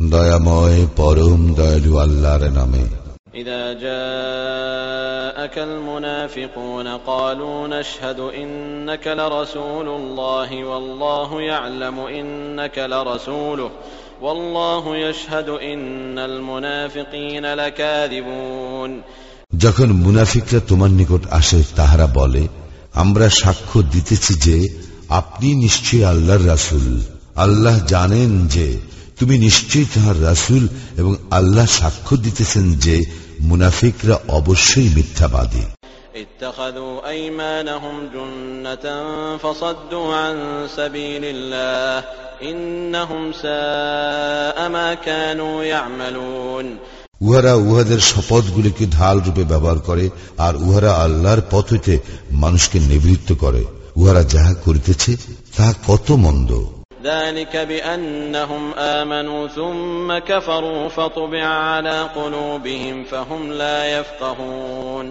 দয়াময় পরম দয়ালু আল্লাহর নামে إذا جاءك المنافقون قالوا نشهد إنك لرسول الله والله يعلم إنك لرسوله والله يشهد إن المنافقين لكاذبون যখন মুনাফিকরা তোমার নিকট আসে তাহারা বলে আমরা সাক্ষ্য দিতেছি যে আপনি নিশ্চয়ই আল্লাহর রাসূল আল্লাহ জানেন যে তুমি নিশ্চয়ই তাহার রাসূল এবং আল্লাহ সাক্ষ্য দিতেছেন যে মুনাফিকরা অবশ্যই মিথ্যাবাদী اتخذوا أيمانهم جنة فصدوا عن سبيل الله إنهم ساء ما كانوا يعملون উহারা উহাদের শপথগুলিকে ঢাল রূপে ব্যবহার করে আর উহারা আল্লাহর পথ হইতে মানুষকে নিবৃত্ত করে উহারা যাহা করিতেছে তাহা কত মন্দ ذلك بأنهم آمنوا ثم كفروا فطبع على قلوبهم فهم لا يفقهون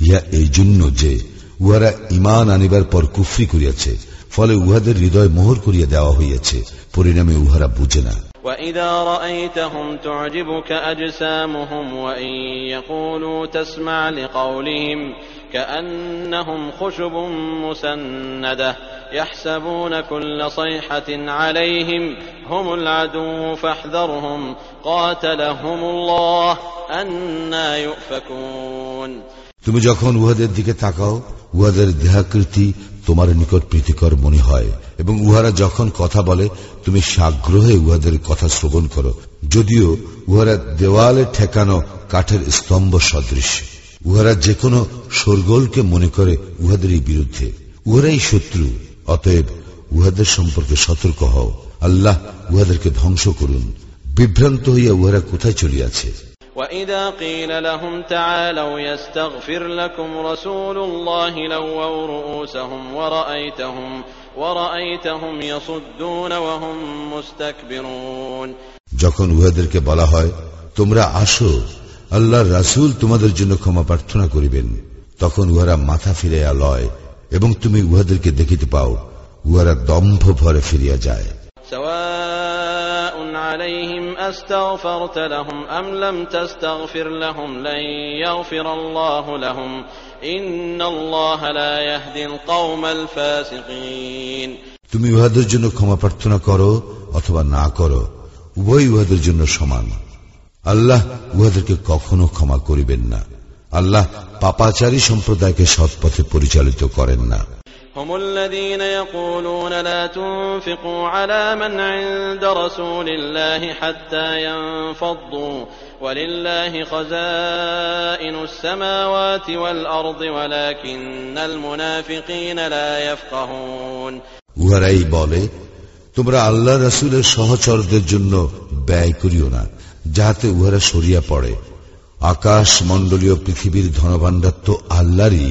ইহা এই জন্য যে উহারা ইমান আনিবার পর কুফরি করিয়াছে ফলে উহাদের হৃদয় মোহর করিয়া দেওয়া হইয়াছে পরিণামে উহারা বুঝে না وإذا رأيتهم تعجبك أجسامهم وإن يقولوا تسمع لقولهم كأنهم خشب مسندة يحسبون كل صيحة عليهم هم العدو فاحذرهم قاتلهم الله أنا يؤفكون তুমি যখন উহাদের দিকে তাকাও উহাদের দেহাকৃতি তোমার নিকট প্রীতিকর মনে হয় এবং উহারা যখন কথা বলে তুমি সাগ্রহে উহাদের কথা শ্রবণ করো, যদিও উহারা দেওয়ালে ঠেকানো কাঠের স্তম্ভ সদৃশ। উহারা যে কোনো সরগোলকে মনে করে উহাদেরই বিরুদ্ধে। উহারাই শত্রু, অতএব উহাদের সম্পর্কে সতর্ক হও। আল্লাহ উহাদেরকে ধ্বংস করুন। বিভ্রান্ত হইয়া উহারা কোথায় চলিয়াছে? وإذا قيل لهم تعالوا يستغفر لكم رسول الله لووا رؤوسهم ورأيتهم ورأيتهم يصدون وهم مستكبرون যখন উহাদেরকে বলা হয় তোমরা আসো আল্লাহর রাসূল তোমাদের জন্য ক্ষমা প্রার্থনা করিবেন তখন উহারা মাথা ফিরাইয়া লয় এবং তুমি উহাদেরকে দেখিতে পাও উহারা দম্ভ ভরে ফিরিয়া যায় سواء عليهم أستغفرت لهم أم لم تستغفر لهم لن يغفر الله لهم إن الله لا يهدي القوم الفاسقين তুমি উহাদের জন্য ক্ষমা প্রার্থনা করো অথবা না করো উভয় উহাদের জন্য সমান আল্লাহ উহাদেরকে কখনো ক্ষমা করিবেন না আল্লাহ পাপাচারী সম্প্রদায়কে সৎপথে পরিচালিত করেন না هم الذين يقولون لا تنفقوا على من عند رسول الله حتى ينفضوا ولله خزائن السماوات والأرض ولكن المنافقين لا يفقهون উহারাই বলে তোমরা আল্লাহ রাসুলের সহচরদের জন্য ব্যয় করিও না যাহাতে উহারা সরিয়া পড়ে আকাশ মণ্ডলীয় পৃথিবীর ধনভাণ্ডার তো আল্লাহরই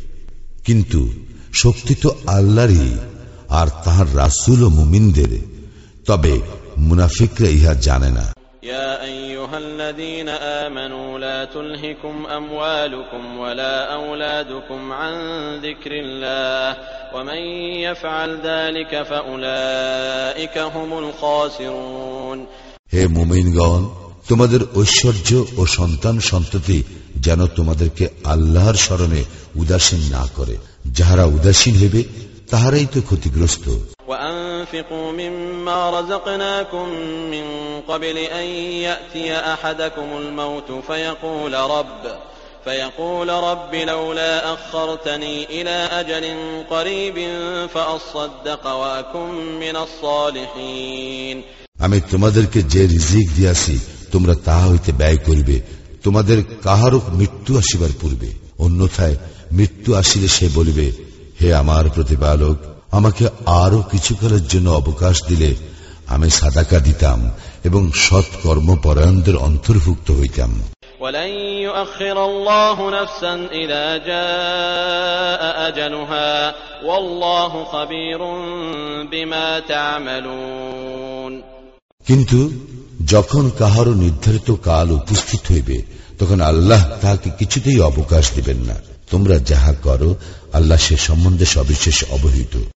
কিন্তু শক্তি তো আল্লাহরই আর তাহার রাসুল ও মুমিনদের তবে মুনাফিকরা ইহা জানে না يا أيها الذين آمنوا لا تلهكم أموالكم ولا أولادكم عن ذكر الله ومن يفعل ذلك فأولئك هم الخاسرون হে মুমিনগণ তোমাদের ঐশ্বর্য ও সন্তান সন্ততি যেন তোমাদেরকে আল্লাহর স্মরণে উদাসীন না করে যাহারা উদাসীন হইবে তাহারাই তো ক্ষতিগ্রস্ত وأنفقوا مما رزقناكم من قبل أن يأتي أحدكم الموت فيقول رب فيقول رب لولا أخرتني إلى أجل قريب فأصدق وأكن من الصالحين আমি তোমাদেরকে যে রিজিক দিয়াছি তোমরা তাহা হইতে ব্যয় করিবে তোমাদের কাহারও মৃত্যু আসিবার পূর্বে অন্যথায় মৃত্যু আসিলে সে বলিবে হে আমার প্রতিপালক আমাকে আরও কিছু করার জন্য অবকাশ দিলে আমি সাদাকা দিতাম এবং সৎ কর্মপরায়ণদের অন্তর্ভুক্ত হইতাম। কিন্তু যখন কাহারও নির্ধারিত কাল উপস্থিত হইবে, তখন আল্লাহ তাহাকে কিছুতেই অবকাশ দিবেন না। তোমরা যাহা করো, আল্লাহ সে সম্বন্ধে সবিশেষ অবহিত।